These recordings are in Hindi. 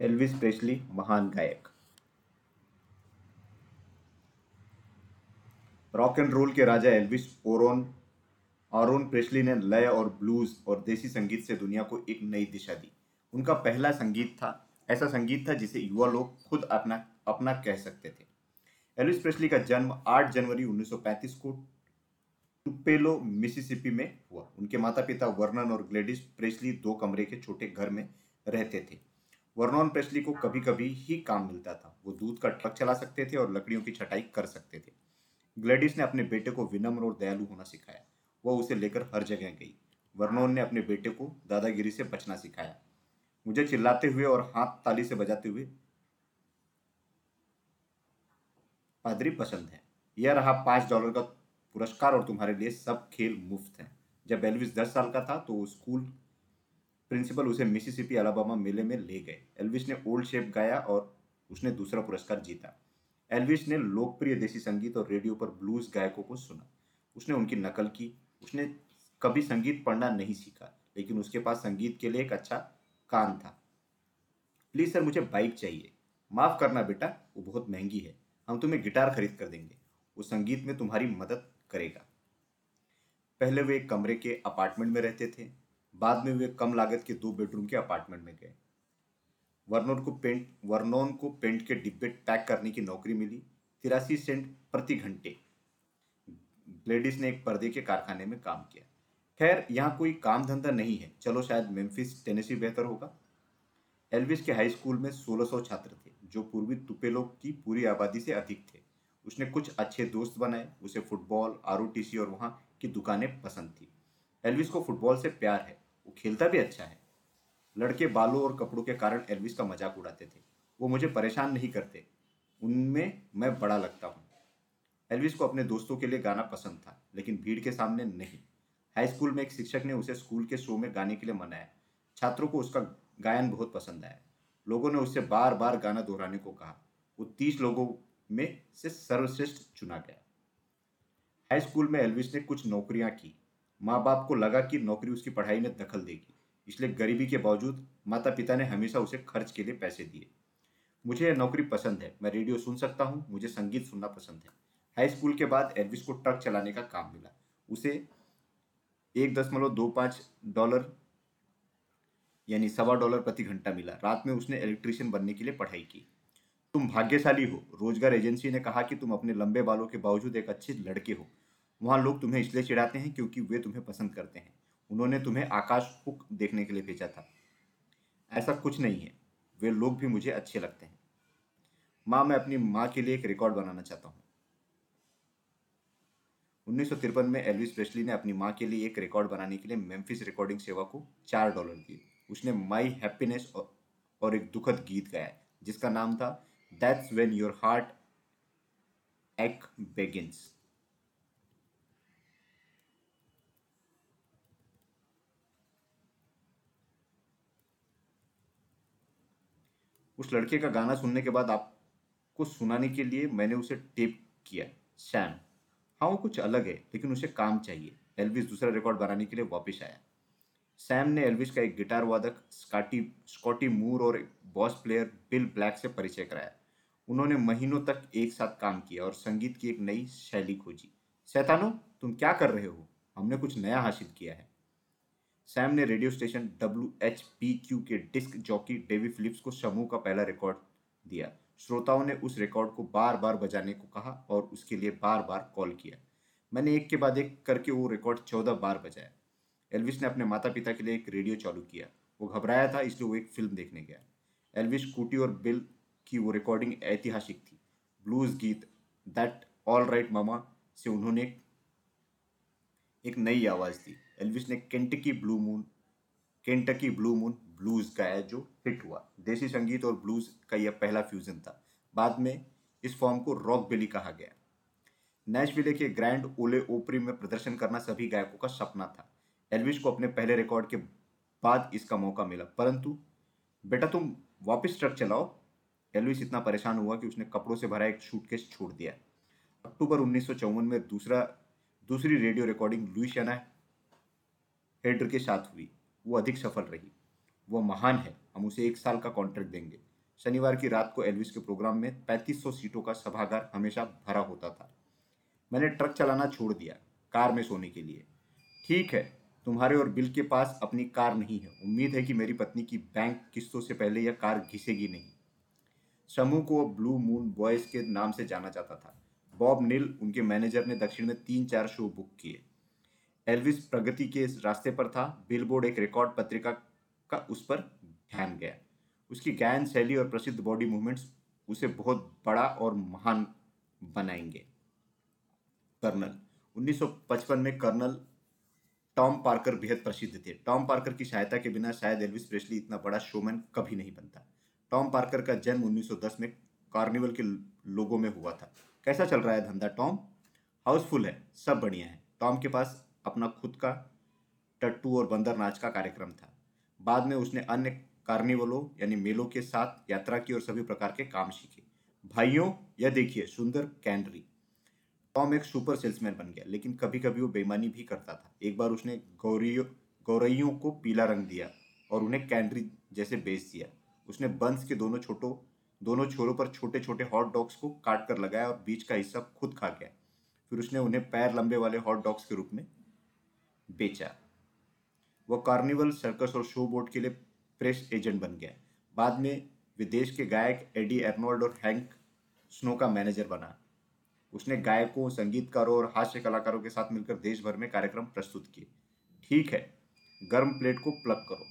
एल्विस प्रेस्ली, महान गायक। रॉक एंड रोल के राजा एल्विस ओरोन ऑरोन प्रेस्ली ने लय और ब्लूज और देसी संगीत से दुनिया को एक नई दिशा दी। उनका पहला संगीत था, ऐसा संगीत था जिसे युवा लोग खुद अपना अपना कह सकते थे। एल्विस प्रेस्ली का जन्म 8 जनवरी 1935 को टुपेलो, मिसिसिपी में हुआ। उनके माता पिता वर्नन और ग्लेडिस प्रेस्ली दो कमरे के छोटे घर में रहते थे। वर्नॉन प्रेस्ली को कभी कभी ही काम मिलता था। वो दूध का ट्रक चला सकते थे और लकड़ियों की छटाई कर सकते थे। ग्लेडिस ने अपने बेटे को विनम्र और दयालु होना सिखाया। वह उसे लेकर हर जगह गई। वर्नोन ने अपने बेटे को दादागिरी से बचना सिखाया। मुझे चिल्लाते हुए और हाथ ताली से बजाते हुए, पादरी, पसंद है। यह रहा पाँच डॉलर का पुरस्कार और तुम्हारे लिए सब खेल मुफ़्त हैं। जब एलविस दस साल का था तो स्कूल प्रिंसिपल उसे मिसिसिपी, अलाबामा मेले में ले गए। एल्विस ने ओल्ड शेप गाया और उसने दूसरा पुरस्कार जीता। एल्विस ने लोकप्रिय देसी संगीत और रेडियो पर ब्लूज गायकों को सुना। उसने उनकी नकल की। उसने कभी संगीत पढ़ना नहीं सीखा, लेकिन उसके पास संगीत के लिए एक अच्छा कान था। प्लीज़ सर, मुझे बाइक चाहिए। माफ़ करना बेटा, वो बहुत महँगी है। हम तुम्हें गिटार खरीद कर देंगे। वो संगीत में तुम्हारी मदद करेगा। पहले वे एक कमरे के अपार्टमेंट में रहते थे। बाद में वे कम लागत के दो बेडरूम के अपार्टमेंट में गए। वर्नोन को पेंट वर्नोन को पेंट के डिब्बे पैक करने की नौकरी मिली। तिरासी सेंट प्रति घंटे। ग्लेडिस ने एक पर्दे के कारखाने में काम किया। खैर, यहाँ कोई काम धंधा नहीं है। चलो शायद मेम्फिस टेनेसी बेहतर होगा। एल्विस के हाई स्कूल में 1600 छात्र थे, जो पूर्वी तुपेलो की पूरी आबादी से अधिक थे। उसने कुछ अच्छे दोस्त बनाए, उसे फुटबॉल आर और वहाँ की दुकानें पसंद थी। एल्विस को फुटबॉल से प्यार है। वो खेलता भी अच्छा है। लड़के बालों और कपड़ों के कारण एल्विस का मज़ाक उड़ाते थे। वो मुझे परेशान नहीं करते। उनमें मैं बड़ा लगता हूँ। एल्विस को अपने दोस्तों के लिए गाना पसंद था, लेकिन भीड़ के सामने नहीं। हाई स्कूल में एक शिक्षक ने उसे स्कूल के शो में गाने के लिए मनाया। छात्रों को उसका गायन बहुत पसंद आया। लोगों ने उससे बार बार गाना दोहराने को कहा। वो तीस लोगों में से सर्वश्रेष्ठ चुना गया। हाई स्कूल में एल्विस ने कुछ नौकरियाँ की। माँ बाप को लगा कि नौकरी उसकी पढ़ाई में दखल देगी। इसलिए गरीबी के बावजूद माता पिता ने हमेशा उसे खर्च के लिए पैसे दिए। मुझे यह नौकरी पसंद है। मैं रेडियो सुन सकता हूँ, मुझे संगीत सुनना पसंद है। हाई स्कूल के बाद एल्विस को ट्रक चलाने का काम मिला। उसे एक दशमलव दो पाँच डॉलर यानी सवा डॉलर प्रति घंटा मिला। रात में उसने इलेक्ट्रिशियन बनने के लिए पढ़ाई की। तुम भाग्यशाली हो। रोज़गार एजेंसी ने कहा कि तुम अपने लंबे बालों के बावजूद एक अच्छे लड़के हो। वहाँ लोग तुम्हें इसलिए चिढ़ाते हैं क्योंकि वे तुम्हें पसंद करते हैं। उन्होंने तुम्हें आकाश हुक देखने के लिए भेजा था। ऐसा कुछ नहीं है। वे लोग भी मुझे अच्छे लगते हैं। माँ, मैं अपनी माँ के लिए एक रिकॉर्ड बनाना चाहता हूँ। उन्नीस सौ तिरपन में एल्विस प्रेस्ली ने अपनी माँ के लिए एक रिकॉर्ड बनाने के लिए मेम्फिस रिकॉर्डिंग सेवा को चार डॉलर दिए। उसने माई हैप्पीनेस और एक दुखद गीत गाया, जिसका नाम था that's when your heartaches begins उस लड़के का गाना सुनने के बाद आपको सुनाने के लिए मैंने उसे टेप किया सैम हाँ वो कुछ अलग है, लेकिन उसे काम चाहिए। एल्विस दूसरा रिकॉर्ड बनाने के लिए वापस आया। सैम ने एल्विस का एक गिटार वादक स्कॉटी स्कॉटी मूर और एक बॉस प्लेयर बिल ब्लैक से परिचय कराया। उन्होंने महीनों तक एक साथ काम किया और संगीत की एक नई शैली खोजी। सैतानो तुम क्या कर रहे हो? हमने कुछ नया हासिल किया है। सैम ने radio station W H P Q के डिस्क जॉकी डेवी फिलिप्स को समूह का पहला रिकॉर्ड दिया। श्रोताओं ने उस रिकॉर्ड को बार बार बजाने को कहा और उसके लिए बार बार कॉल किया। मैंने एक के बाद एक करके वो रिकॉर्ड चौदह बार बजाया। एल्विस ने अपने माता पिता के लिए एक रेडियो चालू किया। वो घबराया था, इसलिए वो एक फ़िल्म देखने गया। एल्विस कूटी और बिल की वो रिकॉर्डिंग ऐतिहासिक थी। ब्लूज गीत, दैट ऑल राइट मामा, से उन्होंने एक नई आवाज़ दी। एल्विस ने Kentucky blue moon Kentucky blue moon blues गाया जो हिट हुआ। देसी संगीत और ब्लूज का यह पहला फ्यूजन था। बाद में इस फॉर्म को रॉक बेली कहा गया। नैशविले के ग्रैंड ओले ओपरी में प्रदर्शन करना सभी गायकों का सपना था। एल्विस को अपने पहले रिकॉर्ड के बाद इसका मौका मिला। परंतु, बेटा तुम वापस ट्रक चलाओ। एल्विस इतना परेशान हुआ कि उसने कपड़ों से भरा एक सूटकेस छोड़ दिया। अक्टूबर उन्नीस सौ चौवन में दूसरा, दूसरी रेडियो रिकॉर्डिंग लुइसियाना हेडर के साथ हुई। वो अधिक सफल रही। वो महान है। हम उसे एक साल का कॉन्ट्रैक्ट देंगे। शनिवार की रात को एल्विस के प्रोग्राम में 3500 सीटों का सभागार हमेशा भरा होता था। मैंने ट्रक चलाना छोड़ दिया, कार में सोने के लिए। ठीक है, तुम्हारे और बिल के पास अपनी कार नहीं है। उम्मीद है कि मेरी पत्नी की बैंक किस्तों से पहले यह कार घिसेगी नहीं। समूह को ब्लू मून बॉयज़ के नाम से जाना जाता था। बॉब नील, उनके मैनेजर ने दक्षिण में तीन चार शो बुक किए। एल्विस प्रगति के रास्ते पर था। बिलबोर्ड एक रिकॉर्ड पत्रिका का उस पर ध्यान गया। उसकी गायन शैली और प्रसिद्ध बॉडी मूवमेंट्स उसे बहुत बड़ा और महान बनाएँगे। कर्नल। 1955 में कर्नल टॉम पार्कर बेहद प्रसिद्ध थे। टॉम पार्कर की सहायता के बिना शायद एल्विस प्रेस्ली इतना बड़ा शोमैन कभी नहीं बनता। टॉम पार्कर का जन्म 1910 में कार्निवल के लोगों में हुआ था। कैसा चल रहा है धंधा, टॉम? हाउसफुल है, सब बढ़िया है। टॉम के पास अपना खुद का टट्टू और बंदर नाच का कार्यक्रम था। बाद में उसने अन्य कार्निवलों, यानी मेलों के साथ यात्रा की और सभी प्रकार के काम सीखे। भाइयों, यह देखिए, सुंदर कैंडरी। टॉम एक सुपर सेल्समैन बन गया, लेकिन कभी कभी वो बेईमानी भी करता था। एक बार उसने गौरियों, गौरैयों को पीला रंग दिया और उन्हें कैंडरी जैसे बेच दिया। उसने बंस के दोनों छोटों, दोनों छोरों पर छोटे छोटे हॉट डॉग्स को काट कर लगाया और बीच का हिस्सा खुद खा गया। फिर उसने उन्हें पैर लंबे वाले हॉट डॉग्स के रूप में बेचा। वह कार्निवल सर्कस और शो बोट के लिए प्रेस एजेंट बन गया। बाद में विदेश के गायक एडी एर्नोल्ड और हैंक स्नो का मैनेजर बना। उसने गायकों, संगीतकारों और हास्य कलाकारों के साथ मिलकर देश भर में कार्यक्रम प्रस्तुत किए। ठीक है, गर्म प्लेट को प्लग करो।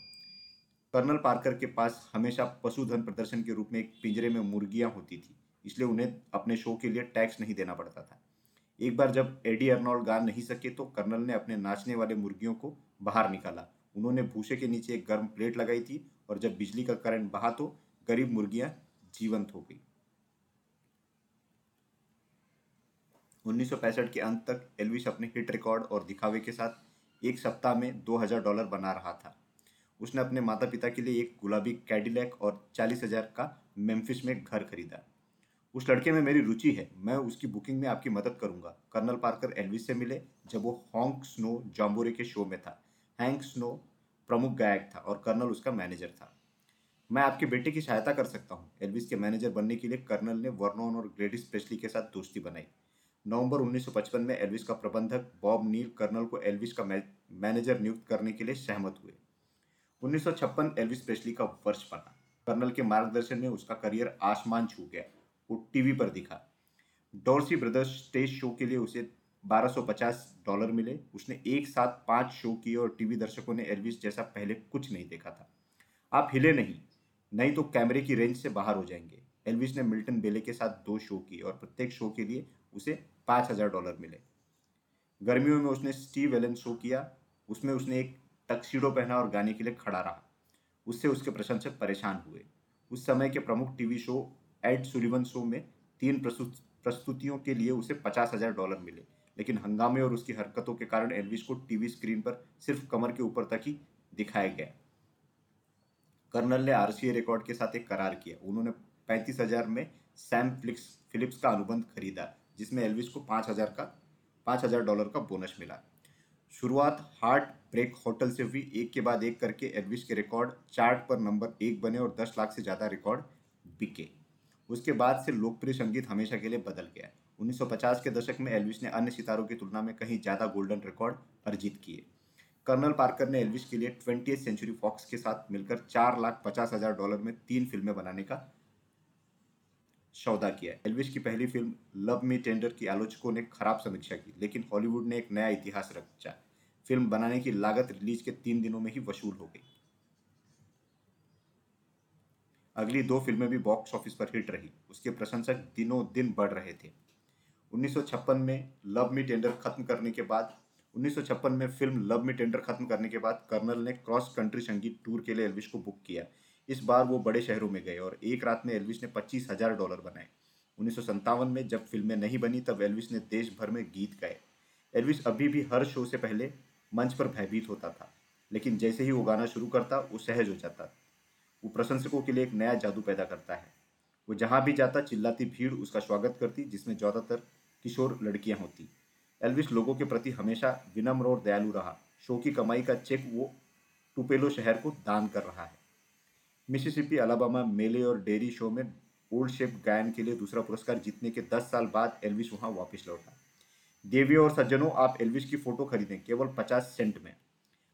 कर्नल पार्कर के पास हमेशा पशुधन प्रदर्शन के रूप में एक पिंजरे में मुर्गियाँ होती थी, इसलिए उन्हें अपने शो के लिए टैक्स नहीं देना पड़ता था। एक बार जब एडी अर्नोल्ड गा नहीं सके तो कर्नल ने अपने नाचने वाले मुर्गियों को बाहर निकाला। उन्होंने भूसे के नीचे एक गर्म प्लेट लगाई थी और जब बिजली का करंट बहा तो गरीब मुर्गियाँ जीवंत हो गई। 1965 के अंत तक एल्विस अपने हिट रिकॉर्ड और दिखावे के साथ एक सप्ताह में 2000 डॉलर बना रहा था। उसने अपने माता पिता के लिए एक गुलाबी कैडिलैक और चालीस हज़ार का मेम्फिस में घर खरीदा। उस लड़के में मेरी रुचि है। मैं उसकी बुकिंग में आपकी मदद करूँगा। कर्नल पार्कर एल्विस से मिले, जब वो हॉन्क स्नो जॉम्बोरे के शो में था। हैंक स्नो प्रमुख गायक था और कर्नल उसका मैनेजर था। मैं आपके बेटे की सहायता कर सकता हूँ। एल्विस के मैनेजर बनने के लिए कर्नल ने वर्नोन और ग्रेडिस प्रेस्ली के साथ दोस्ती बनाई। नवंबर 1955 में एल्विस का प्रबंधक बॉब नील कर्नल को एल्विस का मैनेजर नियुक्त करने के लिए सहमत हुए। 1956 एल्विस प्रेस्ली का वर्ष बना। कर्नल के मार्गदर्शन में उसका करियर आसमान छू गया। वो टीवी पर दिखा। डॉर्सी ब्रदर्स स्टेज शो के लिए उसे 1250 डॉलर मिले। उसने एक साथ पाँच शो किए और टीवी दर्शकों ने एल्विस जैसा पहले कुछ नहीं देखा था। आप हिले नहीं नहीं तो कैमरे की रेंज से बाहर हो जाएँगे। एल्विस ने मिल्टन बेले के साथ दो शो किए और प्रत्येक शो के लिए उसे पाँच हज़ार डॉलर मिले। गर्मियों में उसने स्टीव एलन शो किया। उसमें उसने एक टक्सीडो पहना और गाने के लिए खड़ा रहा। उससे उसके प्रशंसक परेशान हुए। उस समय के प्रमुख TV show Ed Sullivan show में तीन प्रस्तुतियों के लिए उसे पचास हज़ार डॉलर मिले। लेकिन हंगामे और उसकी हरकतों के कारण एल्विस को टीवी स्क्रीन पर सिर्फ़ कमर के ऊपर तक ही दिखाया गया। कर्नल ने आरसीए रिकॉर्ड के साथ एक करार किया। उन्होंने पैंतीस हज़ार में सैम फ्लिक्स, फिलिप्स का अनुबंध खरीदा, जिसमें एल्विस को पाँच हज़ार का, पाँच हज़ार डॉलर का बोनस मिला। शुरुआत हार्ट ब्रेक होटल से हुई। एक के बाद एक करके एल्विस के रिकॉर्ड चार्ट पर नंबर एक बने और दस लाख से ज़्यादा रिकॉर्ड बिके। उसके बाद से लोकप्रिय संगीत हमेशा के लिए बदल गया 1950 के दशक में एल्विस ने अन्य सितारों की तुलना में कहीं ज़्यादा गोल्डन रिकॉर्ड अर्जित किए। कर्नल पार्कर ने एल्विस के लिए ट्वेंटी सेंचुरी फॉक्स के साथ मिलकर चार लाख पचास हज़ार डॉलर में तीन फ़िल्में बनाने का सौदा किया एल्विस की पहली फ़िल्म, लव मी टेंडर, की आलोचकों ने खराब समीक्षा की, लेकिन हॉलीवुड ने एक नया इतिहास रचा। फ़िल्म बनाने की लागत रिलीज़ के तीन दिनों में ही वसूल हो गई। अगली दो फ़िल्में भी बॉक्स ऑफ़िस पर हिट रही। उसके प्रशंसक दिनों दिन बढ़ रहे थे। 1956 में लव मी टेंडर खत्म करने के बाद 1956 में फ़िल्म लव मी टेंडर खत्म करने के बाद कर्नल ने क्रॉस कंट्री संगीत टूर के लिए एल्विस को बुक किया। इस बार वो बड़े शहरों में गए और एक रात में एल्विस ने पच्चीस हज़ार डॉलर बनाए। उन्नीस में जब फ़िल्में नहीं बनी, तब एल्विस ने देश भर में गीत गाए। एल्विस अभी भी हर शो से पहले मंच पर भयभीत होता था, लेकिन जैसे ही वो गाना शुरू करता, वो सहज हो जाता। वो प्रशंसकों के लिए एक नया जादू पैदा करता है। वो जहाँ भी जाता, चिल्लाती भीड़ उसका स्वागत करती, जिसमें ज़्यादातर किशोर लड़कियाँ होती। एल्विस लोगों के प्रति हमेशा विनम्र और दयालु रहा। शो की कमाई का चेक वो टुपेलो शहर को दान कर रहा है। मिसिसिपी, अलाबामा, मेले और डेरी शो में ओल्ड शेप गायन के लिए दूसरा पुरस्कार जीतने के 10 साल बाद एल्विस वहाँ वापस लौटा। देवियों और सज्जनों, आप एल्विस की फ़ोटो खरीदें, केवल 50 सेंट में।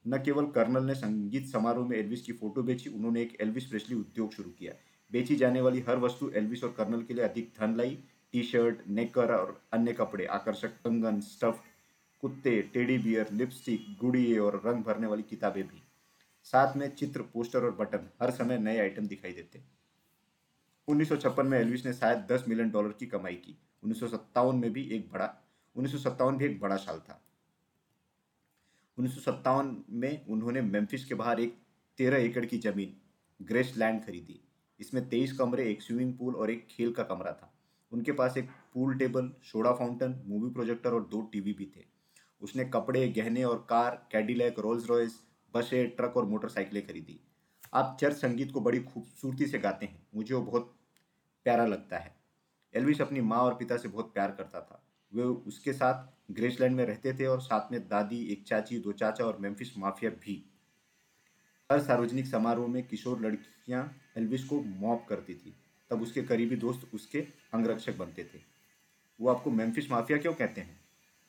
न केवल कर्नल ने संगीत समारोह में एल्विस की फ़ोटो बेची, उन्होंने एक एल्विस प्रेस्ली उद्योग शुरू किया। बेची जाने वाली हर वस्तु एल्विस और कर्नल के लिए अधिक धन लाई। टी शर्ट नेकर और अन्य कपड़े, आकर्षक कंगन स्टफ़ कुत्ते, टेडी बियर, लिपस्टिक, गुड़िए और रंग भरने वाली किताबें भी। साथ में चित्र, पोस्टर और बटन हर समय नए आइटम दिखाई देते। उन्नीस सौ छप्पन में एल्विस ने शायद 10 मिलियन डॉलर की कमाई की। उन्नीस सौ सत्तावन में भी एक बड़ा, उन्नीस भी एक बड़ा साल था। उन्नीस सौ सत्तावन में उन्होंने मेम्फिस के बाहर एक तेरह एकड़ की ज़मीन ग्रेस लैंड खरीदी। इसमें तेईस कमरे, एक स्विमिंग पूल और एक खेल का कमरा था। उनके पास एक pool table soda fountain movie projector और दो टीवी भी थे। उसने कपड़े, गहने और कार कैडिलैक रोल्स रॉयस बसें ट्रक और मोटरसाइकिलें खरीदी। आप चर्च संगीत को बड़ी खूबसूरती से गाते हैं। मुझे वो बहुत प्यारा लगता है। एल्विस अपनी माँ और पिता से बहुत प्यार करता था। वे उसके साथ ग्रेसलैंड में रहते थे और साथ में दादी, एक चाची, दो चाचा और मेम्फिस माफिया भी। हर सार्वजनिक समारोह में किशोर लड़कियाँ एल्विस को मॉप करती थी। तब उसके करीबी दोस्त उसके अंगरक्षक बनते थे। वो आपको मेम्फिस माफिया क्यों कहते हैं?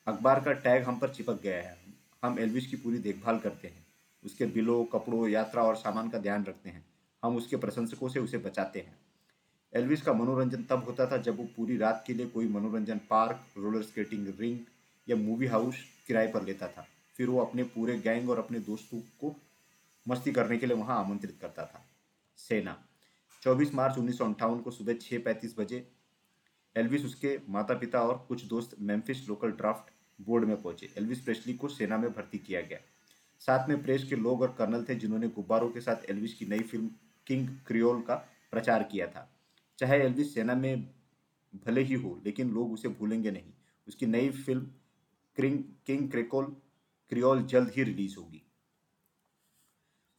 अखबार का टैग हम पर चिपक गया है। हम एल्विस की पूरी देखभाल करते हैं। उसके बिलों, कपड़ों, यात्रा और सामान का ध्यान रखते हैं। हम उसके प्रशंसकों से उसे बचाते हैं। एल्विस का मनोरंजन तब होता था जब वो पूरी रात के लिए कोई मनोरंजन पार्क, रोलर स्केटिंग रिंग या मूवी हाउस किराए पर लेता था। फिर वो अपने पूरे गैंग और अपने दोस्तों को मस्ती करने के लिए वहाँ आमंत्रित करता था। सेना 24 मार्च उन्नीस को सुबह छः पैंतीस बजे एल्विस उसके माता पिता और कुछ दोस्त मेम्फिस लोकल ड्राफ्ट बोर्ड में पहुँचे। एल्विस प्रेस्ली को सेना में भर्ती किया गया। साथ में प्रेस के लोग और कर्नल थे जिन्होंने गुब्बारों के साथ एल्विस की नई फ़िल्म किंग क्रियोल का प्रचार किया था। चाहे एल्विस सेना में भले ही हो, लेकिन लोग उसे भूलेंगे नहीं। उसकी नई फ़िल्म क्रिंग, किंग क्रेकोल, क्रियोल जल्द ही रिलीज़ होगी।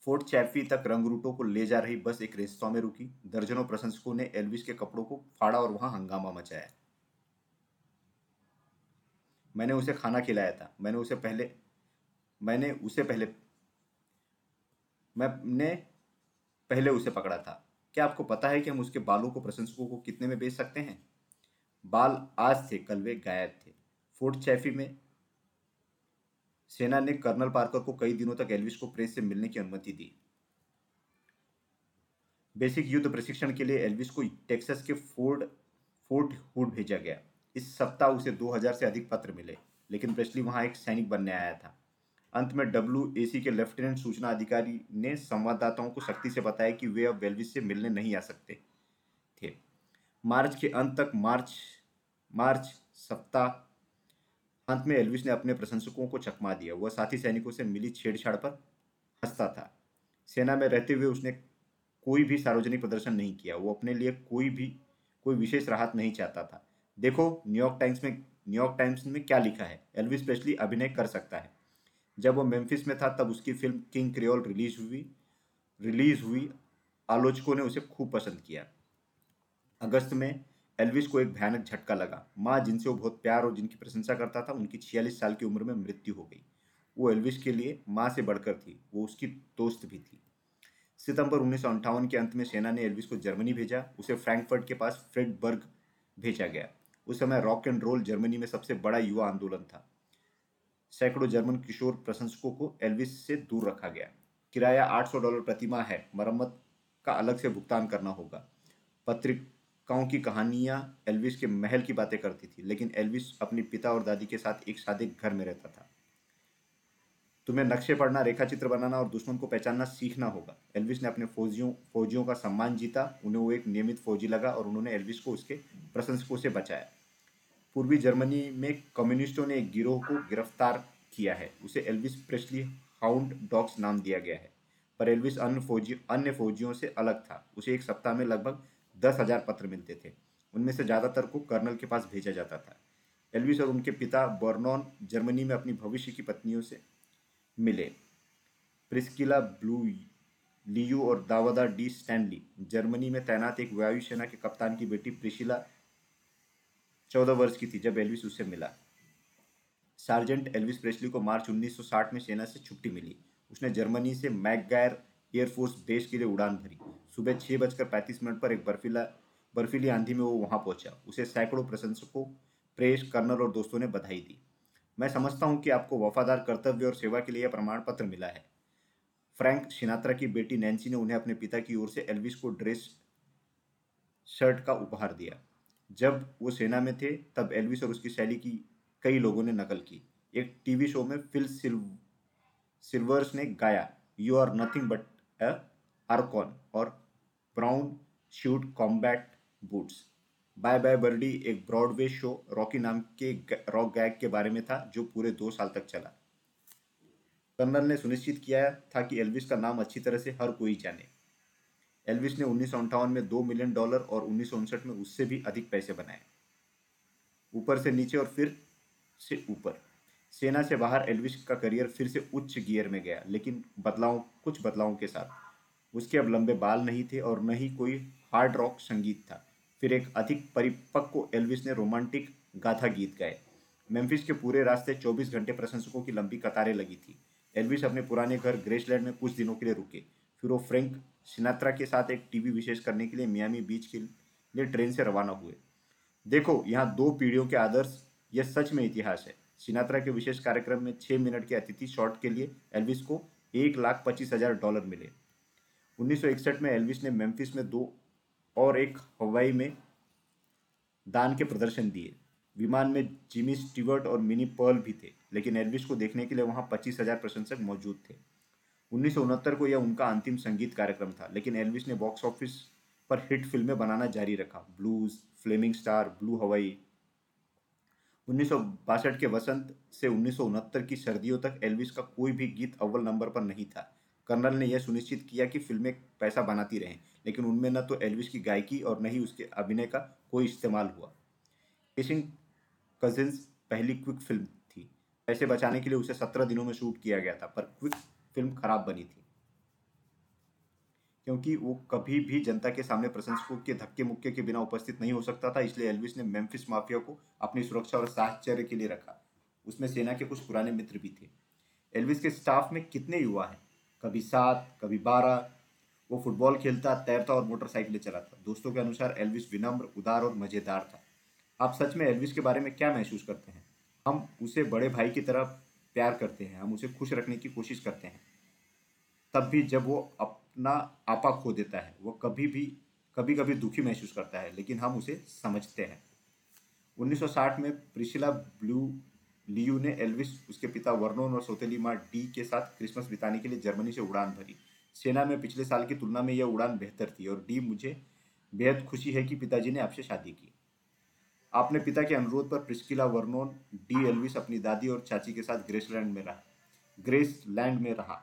फोर्ट चैफी तक रंगरूटों को ले जा रही बस एक रेस्तों में रुकी। दर्जनों प्रशंसकों ने एल्विस के कपड़ों को फाड़ा और वहाँ हंगामा मचाया। मैंने उसे खाना खिलाया था। मैंने उसे पहले, मैंने उसे पहले, मैंने पहले उसे पकड़ा था। क्या आपको पता है कि हम उसके बालों को प्रशंसकों को कितने में बेच सकते हैं? बाल आज थे, कल वे गायब थे। फोर्ट चैफी में सेना ने कर्नल पार्कर को कई दिनों तक एल्विस को प्रेस से मिलने की अनुमति दी। बेसिक युद्ध प्रशिक्षण के लिए एल्विस को टेक्सास के फोर्ड, फोर्ट हुड भेजा गया। इस सप्ताह उसे 2000 से अधिक पत्र मिले, लेकिन प्रेस्ली वहाँ एक सैनिक बनने आया था। अंत में डब्ल्यू के लेफ्टिनेंट सूचना अधिकारी ने संवाददाताओं को सख्ती से बताया कि वे अब वेल्विस से मिलने नहीं आ सकते थे। मार्च के अंत तक मार्च मार्च सप्ताह अंत में एल्विस ने अपने प्रशंसकों को चकमा दिया। वह साथी सैनिकों से मिली छेड़छाड़ पर हंसता था। सेना में रहते हुए उसने कोई भी सार्वजनिक प्रदर्शन नहीं किया। वो अपने लिए कोई भी, कोई विशेष राहत नहीं चाहता था। देखो न्यूयॉर्क टाइम्स में न्यूयॉर्क टाइम्स में क्या लिखा है? एल्विस प्रेस्ली अभिनय कर सकता है। जब वो मेम्फिस में था, तब उसकी फ़िल्म किंग क्रियोल रिलीज़ हुई रिलीज़ हुई। आलोचकों ने उसे खूब पसंद किया। अगस्त में एल्विस को एक भयानक झटका लगा। माँ, जिनसे वो बहुत प्यार और जिनकी प्रशंसा करता था, उनकी छियालीस साल की उम्र में मृत्यु हो गई। वो एल्विस के लिए माँ से बढ़कर थी। वो उसकी दोस्त भी थी। सितंबर उन्नीस सौ अठावन के अंत में सेना ने एल्विस को जर्मनी भेजा। उसे फ्रैंकफर्ट के पास फ्रेडबर्ग भेजा गया। उस समय रॉक एंड रोल जर्मनी में सबसे बड़ा युवा आंदोलन था। सैकड़ों जर्मन किशोर प्रशंसकों को एल्विस से दूर रखा गया। किराया 800 डॉलर प्रति माह है। मरम्मत का अलग से भुगतान करना होगा। पत्रिकाओं की कहानियाँ एल्विस के महल की बातें करती थी, लेकिन एल्विस अपने पिता और दादी के साथ एक सादे घर में रहता था। तुम्हें नक्शे पढ़ना रेखा चित्र बनाना और दुश्मन को पहचानना सीखना होगा। एल्विस ने अपने फौजियों फौजियों का सम्मान जीता, उन्हें वो एक नियमित फौजी लगा और उन्होंने एल्विस को उसके प्रशंसकों से बचाया। पूर्वी जर्मनी में कम्युनिस्टों ने एक गिरोह को गिरफ़्तार किया है, उसे एल्विस प्रेस्ली हाउंड डॉग्स नाम दिया गया है। पर एल्विस अन्य फौजी, अन्य फौजियों से अलग था। उसे एक सप्ताह में लगभग दस हज़ार पत्र मिलते थे। उनमें से ज़्यादातर को कर्नल के पास भेजा जाता था। एल्विस और उनके पिता बर्नॉन जर्मनी में अपनी भविष्य की पत्नियों से मिले। प्रिस्किला ब्लू, लियू और दावदा डी स्टैनली, जर्मनी में तैनात एक वायुसेना के कप्तान की बेटी प्रिशिला चौदह वर्ष की थी जब एल्विस उससे मिला। सार्जेंट एल्विस प्रेस्ली को मार्च 1960 में सेना से छुट्टी मिली। उसने जर्मनी से मैकगायर एयरफोर्स बेस के लिए उड़ान भरी। सुबह छः बजकर पैंतीस मिनट पर एक बर्फीला, बर्फीली आंधी में वो वहाँ पहुँचा। उसे सैकड़ों प्रशंसकों, प्रेस, कर्नल और दोस्तों ने बधाई दी। मैं समझता हूँ कि आपको वफादार कर्तव्य और सेवा के लिए यह प्रमाण पत्र मिला है। फ्रैंक शिनात्रा की बेटी नैन्सी ने उन्हें अपने पिता की ओर से एल्विस को ड्रेस शर्ट का उपहार दिया। जब वो सेना में थे, तब एल्विस और उसकी शैली की कई लोगों ने नकल की। एक टीवी शो में फिल सिल्वर्स ने गाया यू आर नथिंग बट आर्कॉन और brown shoot combat boots Bye Bye Birdie एक ब्रॉडवे शो रॉकी नाम के रॉक गैग के बारे में था, जो पूरे दो साल तक चला। कर्नल ने सुनिश्चित किया था कि एल्विस का नाम अच्छी तरह से हर कोई जाने। एल्विस ने उन्नीस में दो मिलियन डॉलर और उन्नीस सौ उनसठ में उससे भी अधिक पैसे बनाए। ऊपर से नीचे और फिर से ऊपर। सेना से बाहर एल्विस का करियर फिर से उच्च गियर में गया, लेकिन बदलाव, कुछ बदलावों के साथ। उसके अब लंबे बाल नहीं थे और न ही कोई हार्ड रॉक संगीत था। फिर एक अधिक परिपक्व एल्विस ने रोमांटिक गाथा गीत गाए। मेम्फिस के पूरे रास्ते 24 घंटे प्रशंसकों की लंबी कतारें लगी थी। एल्विस अपने पुराने घर ग्रेसलैंड में कुछ दिनों के लिए रुके। फिर वो फ्रैंक सिनात्रा के साथ एक टीवी विशेष करने के लिए मियामी बीच के लिए ट्रेन से रवाना हुए। देखो, यहाँ दो पीढ़ियों के आदर्श, यह सच में इतिहास है। सिनात्रा के विशेष कार्यक्रम में छः मिनट के अतिथि शॉट के लिए एल्विस को एक लाख पच्चीस हज़ार डॉलर मिले। उन्नीस सौ इकसठ में एल्विस ने मेम्फिस में दो और एक हवाई में दान के प्रदर्शन दिए। विमान में जिमी स्टीवर्ट और मिनी पर्ल भी थे, लेकिन एल्विस को देखने के लिए वहाँ पच्चीस हज़ार प्रशंसक मौजूद थे। उन्नीस सौ उनहत्तर को यह उनका अंतिम संगीत कार्यक्रम था, लेकिन एल्विस ने बॉक्स ऑफ़िस पर हिट फ़िल्में बनाना जारी रखा। ब्लूज, फ्लेमिंग स्टार, ब्लू हवाई उन्नीस सौ बासठ के वसंत से उन्नीस सौ उनहत्तर की सर्दियों तक एल्विस का कोई भी गीत अव्वल नंबर पर नहीं था। कर्नल ने यह सुनिश्चित किया कि फ़िल्में पैसा बनाती रहें, लेकिन उनमें न तो एल्विस की गायकी और न ही उसके अभिनय का कोई इस्तेमाल हुआ। किसिंग कजिन्स पहली क्विक फ़िल्म थी। पैसे बचाने के लिए उसे सत्रह दिनों में शूट किया गया था, पर क्विक फ़िल्म खराब बनी थी। क्योंकि वो कभी भी जनता के सामने प्रशंसकों के धक्के मुक्के के बिना उपस्थित नहीं हो सकता था, इसलिए एल्विस ने मेम्फिस माफिया को अपनी सुरक्षा और साहचर्य के लिए रखा। उसमें सेना के कुछ पुराने मित्र भी थे। एल्विस के स्टाफ में कितने युवा हैं? कभी सात, कभी बारह। वो फुटबॉल खेलता, तैरता और मोटरसाइकिलें चलाता। दोस्तों के अनुसार एल्विस विनम्र, उदार और मज़ेदार था। आप सच में एल्विस के बारे में क्या महसूस करते हैं? हम उसे बड़े भाई की तरह प्यार करते हैं, हम उसे खुश रखने की कोशिश करते हैं। तब भी जब वो अपना आपा खो देता है। वो कभी भी कभी कभी दुखी महसूस करता है, लेकिन हम उसे समझते हैं। 1960 में प्रिशिला ब्लू लियू ने एल्विस, उसके पिता वर्नोन और सोतेली माँ डी के साथ क्रिसमस बिताने के लिए जर्मनी से उड़ान भरी। सेना में पिछले साल की तुलना में यह उड़ान बेहतर थी और डी मुझे बेहद खुशी है कि पिताजी ने आपसे शादी की। आपने पिता के अनुरोध पर प्रिस्किला वर्नोन, डी एल्विस, अपनी दादी और चाची के साथ ग्रेसलैंड में रहा। ग्रेसलैंड में रहा।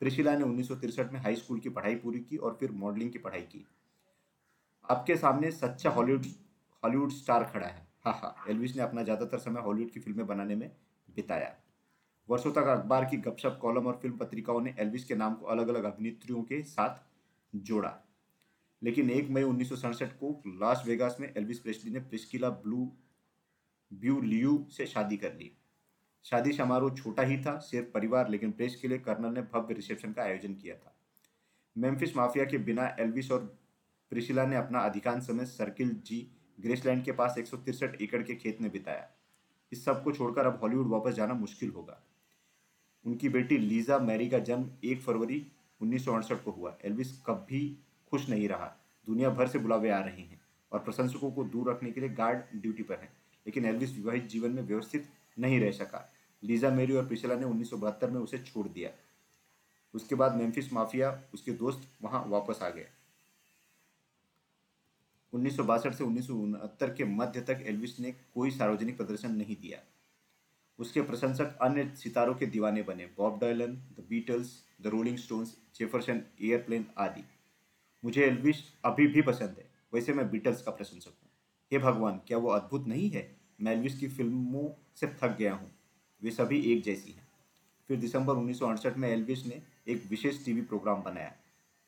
प्रिशिला ने उन्नीस में हाई स्कूल की पढ़ाई पूरी की और फिर मॉडलिंग की पढ़ाई की। आपके सामने सच्चा हॉलीवुड हॉलीवुड स्टार खड़ा है। हाँ हाँ एल्विस ने अपना ज़्यादातर समय हॉलीवुड की फ़िल्में बनाने में बिताया। वर्षों तक अखबार की गपशप कॉलम और फ़िल्म पत्रिकाओं ने एल्विस के नाम को अलग अलग अभिनेत्रियों के साथ जोड़ा। लेकिन एक मई उन्नीस सौ सड़सठ को लास वेगास में एल्विस प्रेस्ली ने प्रिस्किला ब्लू ब्यू लियू से शादी कर ली। शादी समारोह छोटा ही था, सिर्फ़ परिवार, लेकिन प्रेस के लिए कर्नल ने भव्य रिसेप्शन का आयोजन किया था। मेम्फिस माफिया के बिना एल्विस और प्रिशिला ने अपना अधिकांश समय सर्किल जी, ग्रेसलैंड के पास एक एकड़ के खेत में बिताया। इस सबको छोड़कर अब हॉलीवुड वापस जाना मुश्किल होगा। उनकी बेटी लीजा मैरी का जन्म एक फरवरी उन्नीस सौ अड़सठ को हुआ। एल्विस कभी खुश नहीं रहा। दुनिया भर से बुलावे आ रहे हैं और प्रशंसकों को दूर रखने के लिए गार्ड ड्यूटी पर हैं। लेकिन एल्विस विवाहित जीवन में व्यवस्थित नहीं रह सका। लीजा मेरी और पिछला ने उन्नीस सौ बहत्तर में उसे छोड़ दिया। उसके बाद मेम्फिस माफिया उसके दोस्त वहाँ वापस आ गए। उन्नीस सौ बासठ से उन्नीस सौ उनहत्तर के मध्य तक एल्विस ने कोई सार्वजनिक प्रदर्शन नहीं दिया। उसके प्रशंसक अन्य सितारों के दीवाने बने Bob Dylan the Beatles the Rolling Stones Jefferson Airplane आदि। मुझे एल्विस अभी भी पसंद है। वैसे मैं बीटल्स का प्रशंसक हूँ। हे भगवान क्या वो अद्भुत नहीं है? मैं एल्विस की फ़िल्मों से थक गया हूँ। वे सभी एक जैसी हैं। फिर दिसंबर उन्नीस सौ अड़सठ में एल्विस ने एक विशेष टीवी प्रोग्राम बनाया।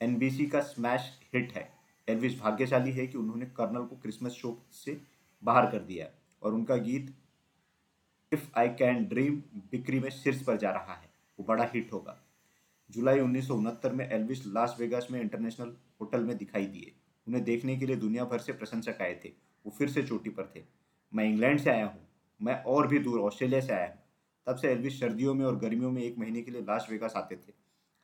एनबीसी का स्मैश हिट है। एल्विस भाग्यशाली है कि उन्होंने कर्नल को क्रिसमस शो से बाहर कर दिया और उनका गीत इफ़ आई कैन ड्रीम बिक्री में शीर्ष पर जा रहा है। वो बड़ा हिट होगा। जुलाई उन्नीस सौ उनहत्तर में एल्विस लास वेगास में इंटरनेशनल होटल में दिखाई दिए। उन्हें देखने के लिए दुनिया भर से प्रशंसक आए थे। वो फिर से चोटी पर थे। मैं इंग्लैंड से आया हूँ, मैं और भी दूर ऑस्ट्रेलिया से आया हूँ। तब से एल्विस सर्दियों में और गर्मियों में एक महीने के लिए लास वेगास आते थे।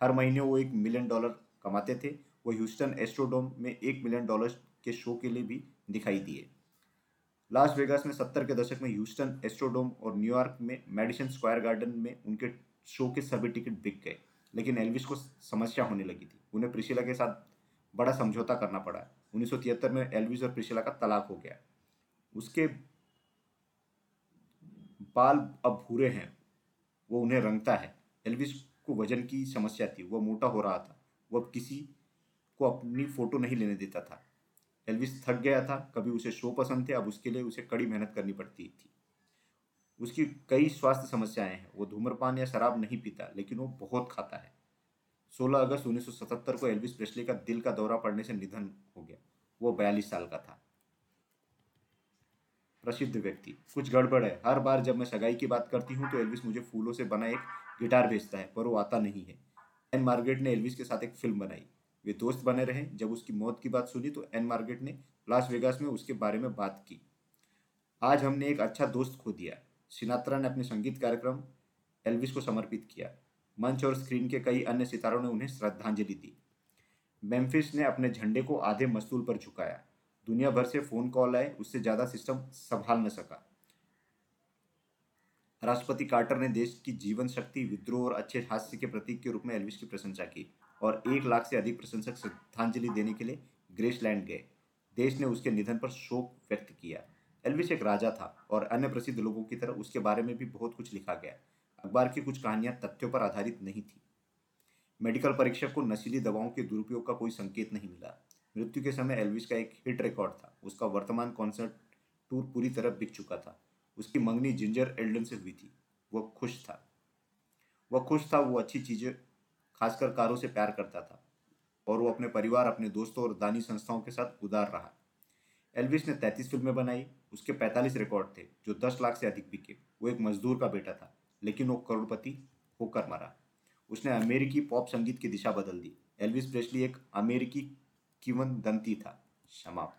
हर महीने वो एक मिलियन डॉलर कमाते थे। वो ह्यूस्टन एस्ट्रोडोम में एक मिलियन डॉलर के शो के लिए भी दिखाई दिए। लास वेगास में सत्तर के दशक में ह्यूस्टन एस्ट्रोडोम और न्यूयॉर्क में मेडिसन स्क्वायर गार्डन में उनके शो के सभी टिकट बिक गए, लेकिन एल्विस को समस्या होने लगी थी। उन्हें प्रिशिला के साथ बड़ा समझौता करना पड़ा। उन्नीस सौ तिहत्तर में एल्विस और प्रिशिला का तलाक हो गया। उसके बाल अब भूरे हैं। वो उन्हें रंगता है। एल्विस को वज़न की समस्या थी। वह मोटा हो रहा था। वह किसी को अपनी फ़ोटो नहीं लेने देता था। एल्विस थक गया था। कभी उसे शो पसंद थे। अब उसके लिए उसे कड़ी मेहनत करनी पड़ती थी। उसकी कई स्वास्थ्य समस्याएँ हैं। वो धूम्रपान या शराब नहीं पीता, लेकिन वो बहुत खाता है। 16 अगस्त 1977 को एल्विस प्रेस्ली का दिल का दौरा पड़ने से निधन हो गया। वो बयालीस साल का था। प्रसिद्ध व्यक्ति। कुछ गड़बड़ है। हर बार जब मैं सगाई की बात करती हूँ तो एल्विस मुझे फूलों से बना एक गिटार भेजता है, पर वो आता नहीं है। एन मार्गेट ने एल्विस के साथ एक फ़िल्म बनाई। वे दोस्त बने रहे। जब उसकी मौत की बात सुनी तो एन मार्गेट ने लास वेगास में उसके बारे में बात की। आज हमने एक अच्छा दोस्त खो दिया। सिनात्रा ने अपने संगीत कार्यक्रम एल्विस को समर्पित किया। मंच और स्क्रीन के कई अन्य सितारों ने उन्हें श्रद्धांजलि दी। मेम्फिस ने अपने झंडे को आधे मस्तूल पर झुकाया। दुनिया भर से फ़ोन कॉल आए, उससे ज़्यादा सिस्टम संभाल न सका। राष्ट्रपति कार्टर ने देश की जीवन शक्ति, विद्रोह और अच्छे हास्य के प्रतीक के रूप में एल्विस की प्रशंसा की और एक लाख से अधिक प्रशंसक श्रद्धांजलि देने के लिए ग्रेसलैंड गए। देश ने उसके निधन पर शोक व्यक्त किया। एल्विस एक राजा था और अन्य प्रसिद्ध लोगों की तरह उसके बारे में भी बहुत कुछ लिखा गया। अखबार की कुछ कहानियाँ तथ्यों पर आधारित नहीं थी। मेडिकल परीक्षक को नशीली दवाओं के दुरुपयोग का कोई संकेत नहीं मिला। मृत्यु के समय एल्विस का एक हिट रिकॉर्ड था। उसका वर्तमान कॉन्सर्ट टूर पूरी तरह बिक चुका था। उसकी मंगनी जिंजर एल्डन से हुई थी। वह खुश था। वह खुश था, वो अच्छी चीज़ें खासकर कारों से प्यार करता था और वो अपने परिवार, अपने दोस्तों और दानी संस्थाओं के साथ उदार रहा। एल्विस ने तैंतीस फ़िल्में बनाई। उसके पैंतालीस रिकॉर्ड थे, जो दस लाख से अधिक बिके। वो एक मजदूर का बेटा था, लेकिन वो करोड़पति होकर मरा। उसने अमेरिकी पॉप संगीत की दिशा बदल दी। एल्विस प्रेस्ली एक अमेरिकी किवंदंती था समाप्त